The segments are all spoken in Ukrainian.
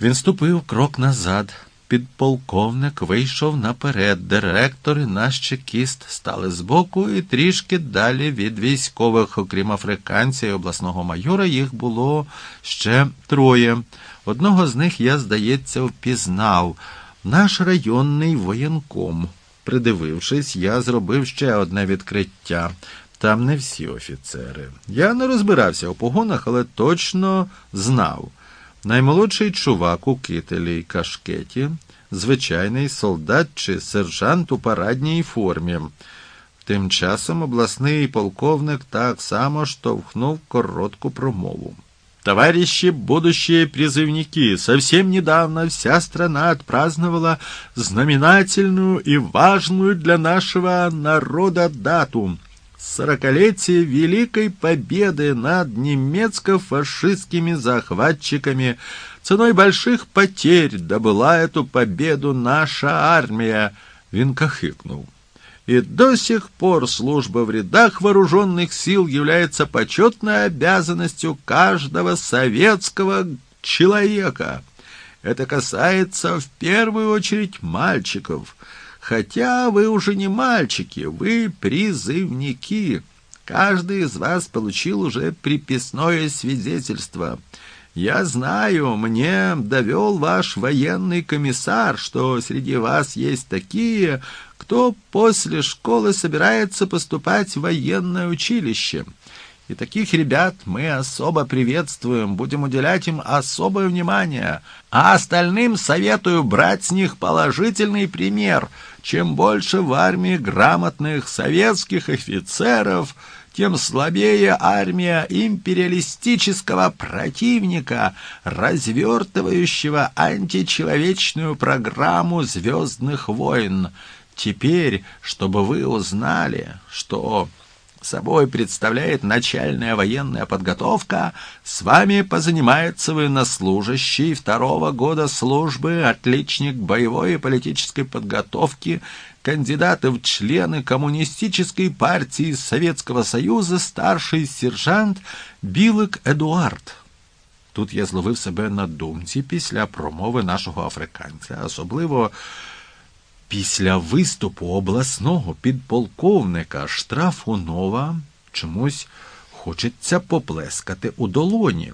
Він ступив крок назад. Підполковник вийшов наперед. Директор і наш чекіст стали збоку і трішки далі від військових, окрім африканця і обласного майора, їх було ще троє. Одного з них я, здається, впізнав наш районний воєнком. Придивившись, я зробив ще одне відкриття. Там не всі офіцери. Я не розбирався у погонах, але точно знав. Наймолодший чувак у кителі й кашкеті, звичайний солдат чи сержант у парадній формі. Тим часом обласний полковник так само штовхнув коротку промову. Товарищи будущие призывники, совсем недавно вся страна отпраздновала знаменательную и важную для нашего народа дату – сорокалетие Великой Победы над немецко-фашистскими захватчиками. Ценой больших потерь добыла эту победу наша армия. Він кахикнув. И до сих пор служба в рядах вооруженных сил является почетной обязанностью каждого советского человека. Это касается в первую очередь мальчиков. Хотя вы уже не мальчики, вы призывники. Каждый из вас получил уже приписное свидетельство. Я знаю, мне довел ваш военный комиссар, что среди вас есть такие, кто после школы собирается поступать в военное училище. И таких ребят мы особо приветствуем, будем уделять им особое внимание. А остальным советую брать с них положительный пример. Чем больше в армии грамотных советских офицеров, тем слабее армия империалистического противника, развертывающего античеловечную программу «Звездных войн». Теперь, чтобы вы узнали, что собой представляет начальная военная подготовка, с вами позанимается военнослужащий второго года службы, отличник боевой и политической подготовки, кандидаты в члены Коммунистической партии Советского Союза, старший сержант Білик Едуард. Тут я зловив себе на думці після промови нашого африканця, особливо Після виступу обласного підполковника Штрафунова чомусь хочеться поплескати у долоні.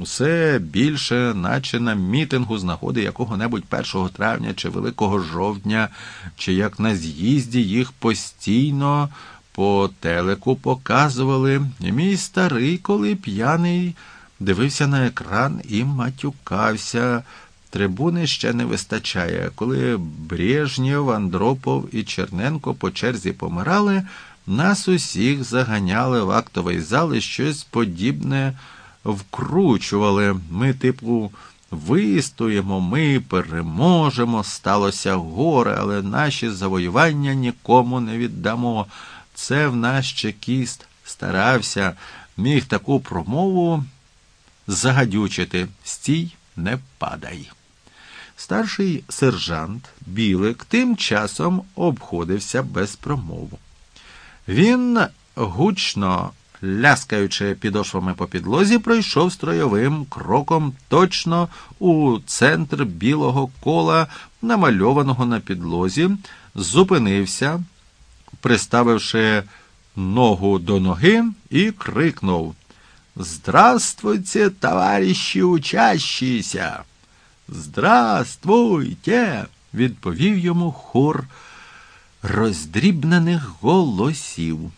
Усе більше, наче на мітингу з нагоди якого-небудь 1 травня чи Великого жовтня, чи як на з'їзді їх постійно по телеку показували. І мій старий, коли п'яний, дивився на екран і матюкався. Трибуни ще не вистачає. Коли Брежнєв, Андропов і Черненко по черзі помирали, нас усіх заганяли в актовий зал і щось подібне вкручували. Ми, типу, вистоїмо, ми переможемо, сталося горе, але наші завоювання нікому не віддамо. Це в наш чекіст старався, міг таку промову загадючити. Стій, не падай. Старший сержант Білик тим часом обходився без промову. Він, гучно ляскаючи підошвами по підлозі, пройшов строєвим кроком точно у центр білого кола, намальованого на підлозі, зупинився, приставивши ногу до ноги, і крикнув Здравствуйте, товарищи учащиеся! Здравствуйте! відповів йому хор роздрібнених голосів.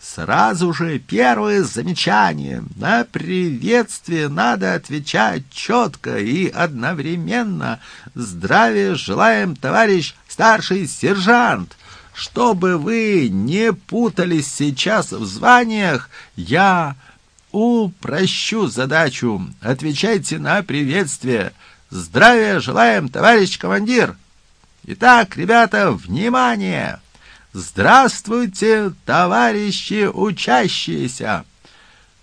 Сразу же первое замечание. На приветствие надо отвечать четко и одновременно. Здравия желаем, товарищ старший сержант. Чтобы вы не путались сейчас в званиях, я упрощу задачу. Отвечайте на приветствие. Здравия желаем, товарищ командир! Итак, ребята, внимание! Здравствуйте, товарищи учащиеся!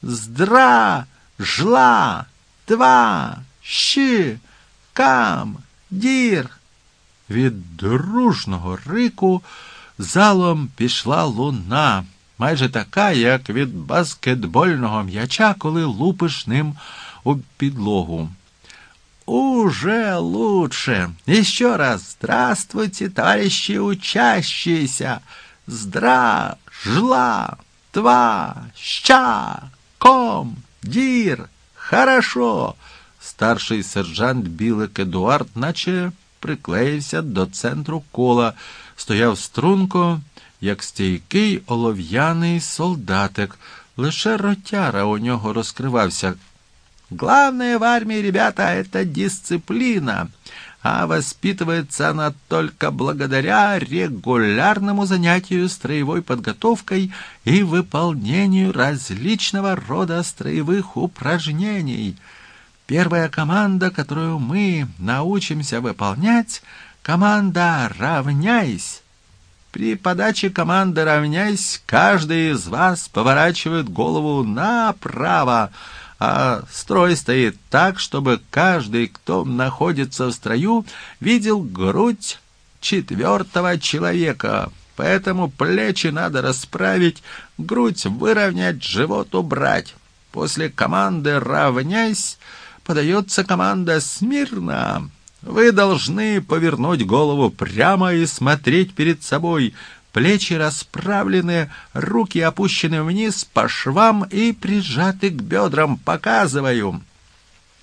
Здра, жла, два, щи, кам, дір. Від дружного рику залом пішла луна, майже така, як від баскетбольного м'яча, коли лупиш ним у підлогу. Уже лучше. Еще раз здравствуйте, товарищи учащиеся. Здра, жла, тва, ща, ком, дір. Хорошо. Старший сержант Білик Едуард, наче приклеївся до центру кола, стояв струнко, як стійкий олов'яний солдатик. Лише ротяра у нього розкривався. Главное в армии, ребята, это дисциплина, а воспитывается она только благодаря регулярному занятию строевой подготовкой и выполнению различного рода строевых упражнений. Первая команда, которую мы научимся выполнять, команда «Равняйсь». При подаче команды «Равняйсь» каждый из вас поворачивает голову направо, а строй стоит так, чтобы каждый, кто находится в строю, видел грудь четвертого человека. Поэтому плечи надо расправить, грудь выровнять, живот убрать. После команды «Равняйсь» подается команда «Смирно». Вы должны повернуть голову прямо и смотреть перед собой – плечи расправлены, руки опущены вниз по швам и прижаты к бедрам. Показываю.